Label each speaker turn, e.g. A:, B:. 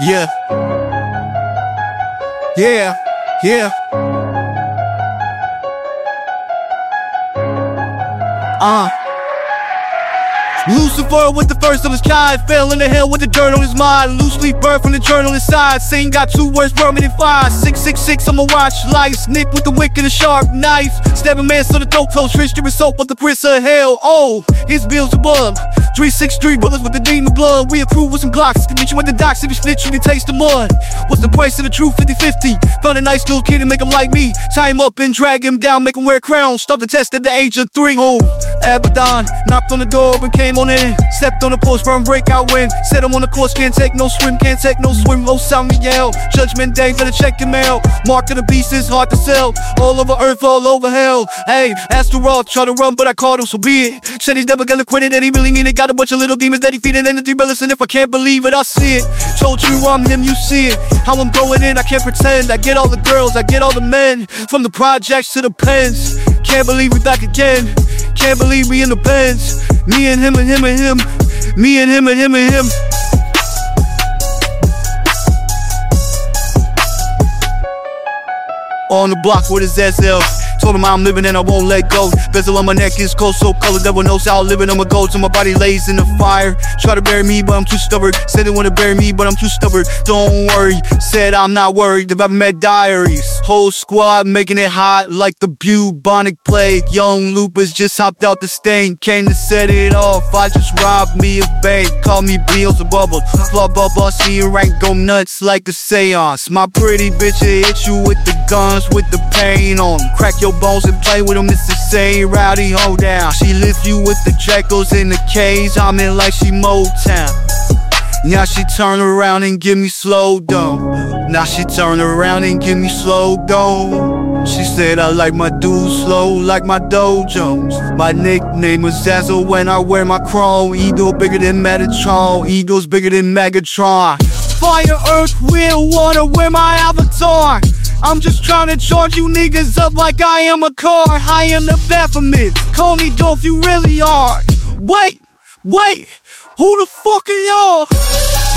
A: Yeah. Yeah. Yeah. Uh. Lucifer with the first of his kind, fell in the hell with the dirt on his mind. Loosely bird from the journal inside. Sing got two words permanent five. 666, I'ma watch life. Nick with the wick and the sharp knife. Stabbing man so the throat close. Rich dripping soap with the prince of hell. Oh, his bills above. 363 bullets with the demon blood. We approve with some Glocks. Can meet you at the docks if you snitch, you can taste the mud. What's the price of the truth? 50 50. Found a nice little kid and make him like me. Tie him up and drag him down, make him wear a crown. Stop the test at the age of three. Oh, Abaddon knocked on the door and came on in. Stepped on the post, burn breakout win. Said I'm on the course, can't take no swim, can't take no swim. Oh, sound me yell. Judgment day, better check your mail. Mark of the beast is hard to sell. All over earth, all over hell. Hey, Astaroth try to run, but I caught him, so be it. Said he's never gonna quit it, and he really mean it. Got a bunch of little demons that he feeding energy rebellious, and if I can't believe it, I see it. Told you I'm him, you see it. How I'm going in, I can't pretend. I get all the girls, I get all the men. From the projects to the pens. Can't believe we back again. Can't believe we in the pens. Me and him and him and him. Me and him and him and him. On the block with his SL. Told him I'm living and I won't let go. Bezel on my neck is cold, so colored. Devil knows how I'm living. I'ma go till my body lays in the fire. Try to bury me, but I'm too stubborn. Said they wanna bury me, but I'm too stubborn. Don't worry, said I'm not worried about my diaries. Whole squad making it hot like the bubonic plague. Young Lupus just hopped out the stain, came to set it off. I just robbed me a bank, call me Beelzebubble. Blah blah blah, see rank go nuts like a seance. My pretty bitch will hit you with the guns, with the pain on 'em. Crack your bones and play with them, it's the same rowdy hold down. She lift you with the jackals in the cage, I'm in like she Motown. Now she turn around and give me slow down. Now she turn around and give me slow down. She said I like my dudes slow like my dojos. My nickname is Zazzle when I wear my chrome. Eagle bigger than Metatron. Eagle's bigger than Megatron. Fire, earth, wind, water, wear my avatar. I'm just trying to charge you niggas up like I am a car. I am the Baphomet. Call me Dolph, you really are. Wait, wait, who the fuck are y'all?